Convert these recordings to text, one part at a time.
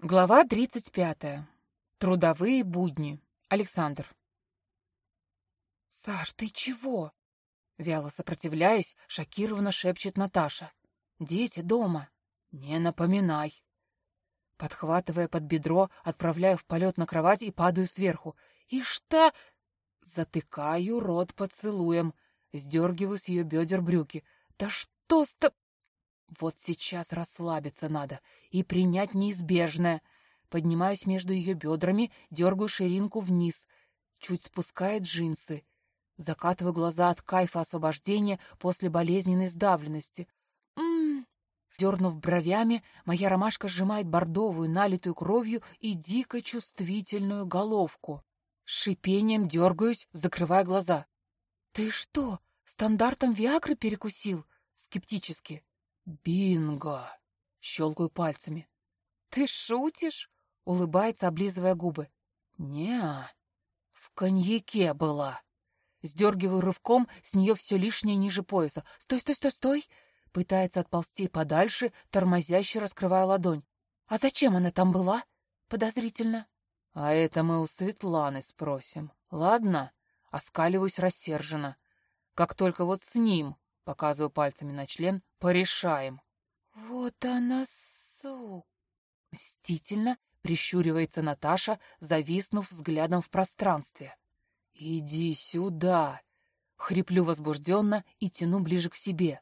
Глава 35. Трудовые будни. Александр. «Саш, ты чего?» Вяло сопротивляясь, шокированно шепчет Наташа. «Дети дома. Не напоминай». Подхватывая под бедро, отправляю в полет на кровать и падаю сверху. «И что?» Затыкаю рот поцелуем, сдергиваю с ее бедер брюки. «Да что с тобой?» Вот сейчас расслабиться надо и принять неизбежное. Поднимаюсь между ее бедрами, дергаю ширинку вниз, чуть спускает джинсы. Закатываю глаза от кайфа освобождения после болезненной сдавленности. Ммм. Дернув бровями, моя ромашка сжимает бордовую, налитую кровью и дико чувствительную головку. Шипением дергаюсь, закрывая глаза. «Ты что, стандартом Виагры перекусил?» Скептически. «Бинго!» — щелкаю пальцами. «Ты шутишь?» — улыбается, облизывая губы. не в коньяке была». Сдергиваю рывком с нее все лишнее ниже пояса. «Стой, стой, стой, стой!» Пытается отползти подальше, тормозяще раскрывая ладонь. «А зачем она там была?» Подозрительно. «А это мы у Светланы спросим. Ладно?» Оскаливаюсь рассерженно. «Как только вот с ним Показываю пальцами на член. Порешаем. Вот она, сука. Мстительно прищуривается Наташа, зависнув взглядом в пространстве. «Иди сюда!» Хриплю возбужденно и тяну ближе к себе.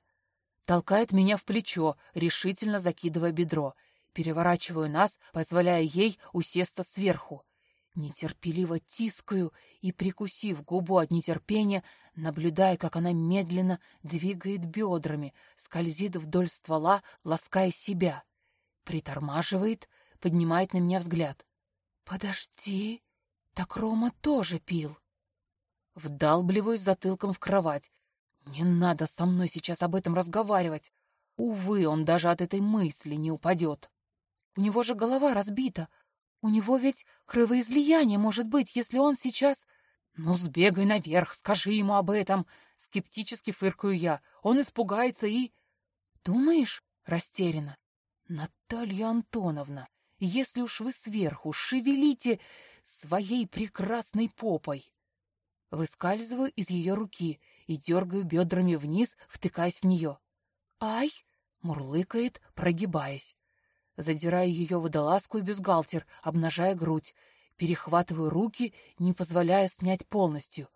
Толкает меня в плечо, решительно закидывая бедро. Переворачиваю нас, позволяя ей усесться сверху. Нетерпеливо тискаю и, прикусив губу от нетерпения, наблюдая, как она медленно двигает бедрами, скользит вдоль ствола, лаская себя. Притормаживает, поднимает на меня взгляд. «Подожди, так Рома тоже пил». Вдалбливаюсь затылком в кровать. Не надо со мной сейчас об этом разговаривать. Увы, он даже от этой мысли не упадет. У него же голова разбита, у него ведь кровоизлияние может быть, если он сейчас... Ну, сбегай наверх, скажи ему об этом. Скептически фыркаю я. Он испугается и... Думаешь? Растеряна. Наталья Антоновна, если уж вы сверху, шевелите своей прекрасной попой. Выскальзываю из ее руки и дергаю бедрами вниз, втыкаясь в нее. «Ай!» — мурлыкает, прогибаясь. Задираю ее водолазку и бюстгальтер, обнажая грудь. Перехватываю руки, не позволяя снять полностью.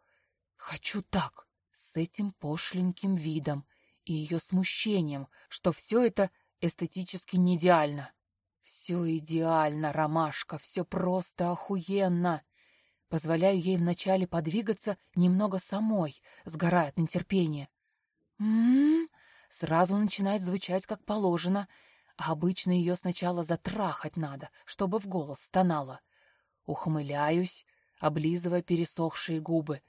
Хочу так, с этим пошленьким видом и ее смущением, что все это эстетически не идеально. Все идеально, ромашка, все просто охуенно. Позволяю ей вначале подвигаться немного самой, сгорая от нетерпения. «М-м-м!» Сразу начинает звучать как положено — обычно ее сначала затрахать надо, чтобы в голос стонала. Ухмыляюсь, облизывая пересохшие губы.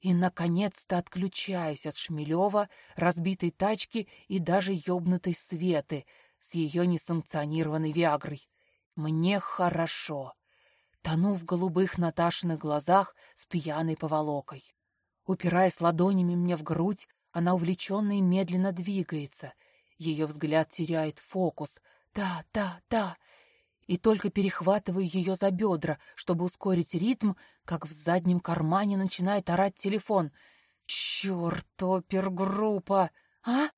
И, наконец-то, отключаюсь от Шмелева, разбитой тачки и даже ёбнутой Светы с ее несанкционированной Виагрой. Мне хорошо. Тону в голубых Наташиных глазах с пьяной поволокой. Упираясь ладонями мне в грудь, она увлеченно и медленно двигается — ее взгляд теряет фокус. Да, да, да. И только перехватываю ее за бедра, чтобы ускорить ритм, как в заднем кармане начинает орать телефон. Черт, опергруппа! А?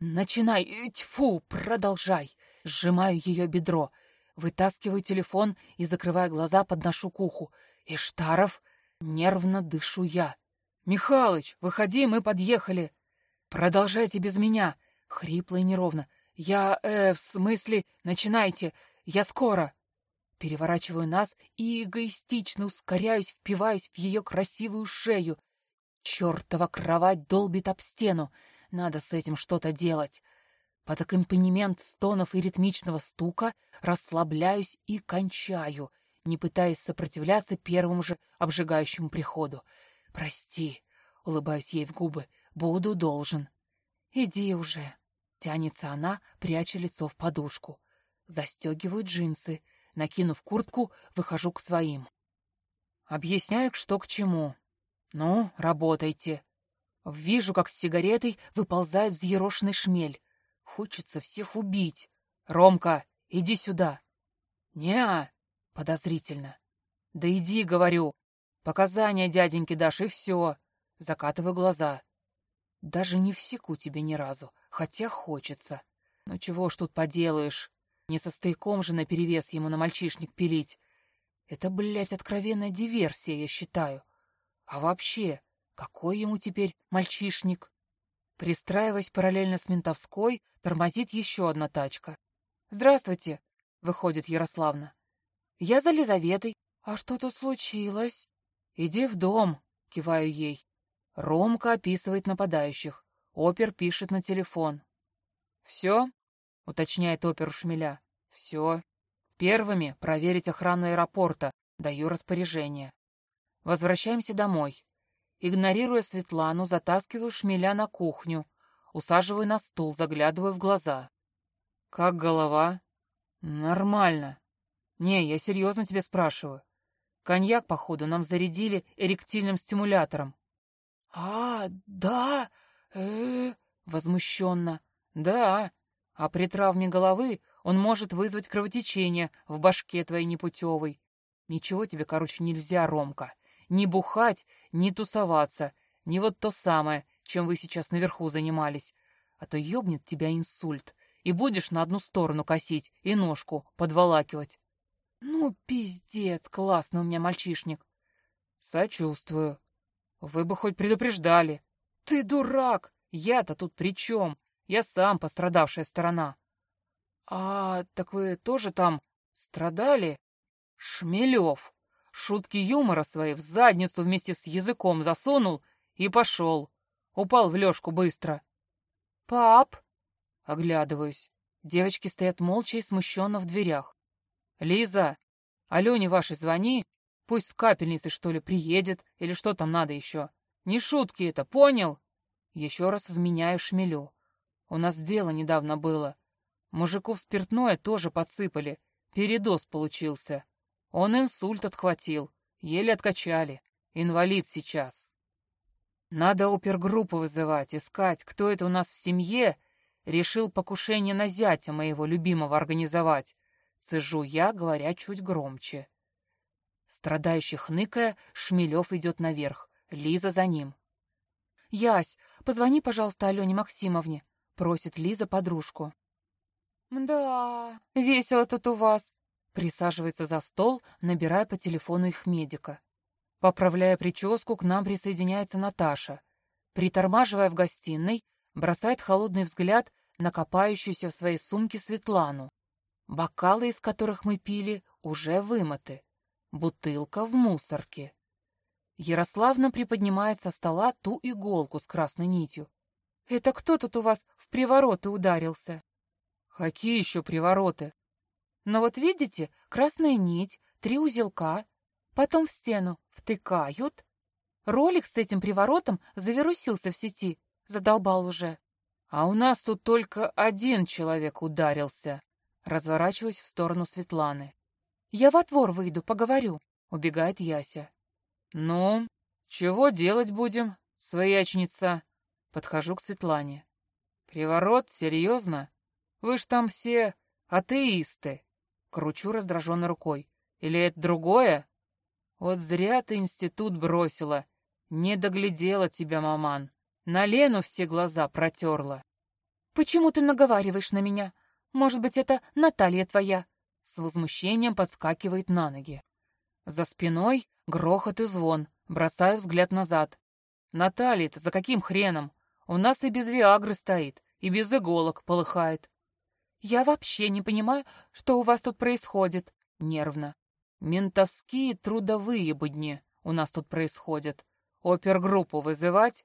Начинай! Тьфу, продолжай! Сжимаю ее бедро. Вытаскиваю телефон и, закрывая глаза, подношу к уху. Иштаров, нервно дышу я. «Михалыч, выходи, мы подъехали!» «Продолжайте без меня!» Хрипло и неровно. «Я, э, в смысле, начинайте, я скоро!» Переворачиваю нас и эгоистично ускоряюсь, впиваясь в ее красивую шею. Чертова кровать долбит об стену. Надо с этим что-то делать. Под аккомпанемент стонов и ритмичного стука расслабляюсь и кончаю, не пытаясь сопротивляться первому же обжигающему приходу. «Прости», — улыбаюсь ей в губы, — «буду должен». «Иди уже». Тянется она, пряча лицо в подушку. Застегиваю джинсы. Накинув куртку, выхожу к своим. Объясняю, что к чему. Ну, работайте. Вижу, как с сигаретой выползает взъерошенный шмель. Хочется всех убить. Ромка, иди сюда. «Не-а», подозрительно. «Да иди, говорю. Показания дяденьке дашь, и все». Закатываю глаза. Даже не всеку тебе ни разу, хотя хочется. Ну чего ж тут поделаешь? Не со стояком же наперевес ему на мальчишник пилить. Это, блядь, откровенная диверсия, я считаю. А вообще, какой ему теперь мальчишник? Пристраиваясь параллельно с ментовской, тормозит еще одна тачка. «Здравствуйте!» — выходит Ярославна. «Я за Лизаветой. А что тут случилось?» «Иди в дом», — киваю ей. Ромка описывает нападающих. Опер пишет на телефон. «Все?» — уточняет опер у шмеля. «Все. Первыми проверить охрану аэропорта. Даю распоряжение. Возвращаемся домой. Игнорируя Светлану, затаскиваю шмеля на кухню. Усаживаю на стул, заглядываю в глаза. «Как голова?» «Нормально. Не, я серьезно тебе спрашиваю. Коньяк, походу, нам зарядили эректильным стимулятором. «А, да, э, возмущенно. «Да, а при травме головы он может вызвать кровотечение в башке твоей непутевой. Ничего тебе, короче, нельзя, Ромка. Ни бухать, ни тусоваться, ни вот то самое, чем вы сейчас наверху занимались. А то ёбнет тебя инсульт, и будешь на одну сторону косить и ножку подволакивать». «Ну, пиздец, классный у меня мальчишник». «Сочувствую», вы бы хоть предупреждали. Ты дурак! Я-то тут при чем? Я сам пострадавшая сторона. А, так вы тоже там страдали? Шмелев. Шутки юмора свои в задницу вместе с языком засунул и пошел. Упал в лёжку быстро. Пап! Оглядываюсь. Девочки стоят молча и смущенно в дверях. Лиза, Алене вашей звони, Пусть с капельницей, что ли, приедет, или что там надо еще. Не шутки это, понял? Еще раз вменяю шмелю. У нас дело недавно было. Мужику спиртное тоже подсыпали. Передоз получился. Он инсульт отхватил. Еле откачали. Инвалид сейчас. Надо опергруппу вызывать, искать, кто это у нас в семье решил покушение на зятя моего любимого организовать. Цежу я, говоря чуть громче. Страдающий хныкая, Шмелев идет наверх, Лиза за ним. «Ясь, позвони, пожалуйста, Алене Максимовне», — просит Лиза подружку. «Да, весело тут у вас», — присаживается за стол, набирая по телефону их медика. Поправляя прическу, к нам присоединяется Наташа. Притормаживая в гостиной, бросает холодный взгляд на копающуюся в своей сумке Светлану. Бокалы, из которых мы пили, уже вымыты. Бутылка в мусорке. Ярославна приподнимает со стола ту иголку с красной нитью. «Это кто тут у вас в привороты ударился?» «Какие еще привороты?» «Но вот видите, красная нить, три узелка, потом в стену втыкают. Ролик с этим приворотом завирусился в сети, задолбал уже. А у нас тут только один человек ударился». Разворачиваюсь в сторону Светланы. «Я во двор выйду, поговорю», — убегает Яся. «Ну, чего делать будем, своячница?» Подхожу к Светлане. «Приворот? Серьезно? Вы ж там все атеисты!» Кручу раздраженно рукой. «Или это другое?» «Вот зря ты институт бросила. Не доглядела тебя, маман. На Лену все глаза протерла». «Почему ты наговариваешь на меня? Может быть, это Наталья твоя?» С возмущением подскакивает на ноги. За спиной грохот и звон. Бросаю взгляд назад. «Наталья-то за каким хреном? У нас и без Виагры стоит, и без иголок полыхает». «Я вообще не понимаю, что у вас тут происходит», — нервно. «Ментовские трудовые будни у нас тут происходят. Опергруппу вызывать?»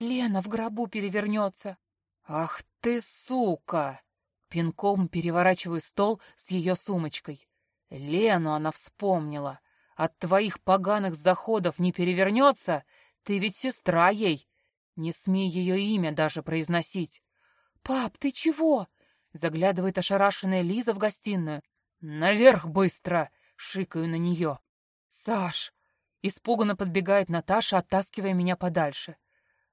«Лена в гробу перевернется». «Ах ты, сука!» Пинком переворачиваю стол с ее сумочкой. Лену она вспомнила. От твоих поганых заходов не перевернется? Ты ведь сестра ей. Не смей ее имя даже произносить. «Пап, ты чего?» Заглядывает ошарашенная Лиза в гостиную. «Наверх быстро!» — шикаю на нее. «Саш!» Испуганно подбегает Наташа, оттаскивая меня подальше.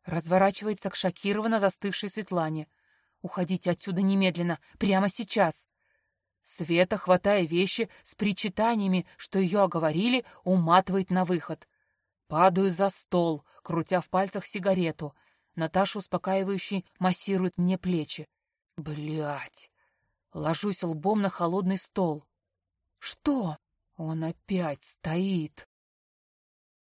Разворачивается к шокированно застывшей Светлане. Уходите отсюда немедленно, прямо сейчас. Света, хватая вещи с причитаниями, что ее оговорили, уматывает на выход. Падаю за стол, крутя в пальцах сигарету. Наташа успокаивающе массирует мне плечи. Блять! Ложусь лбом на холодный стол. Что? Он опять стоит.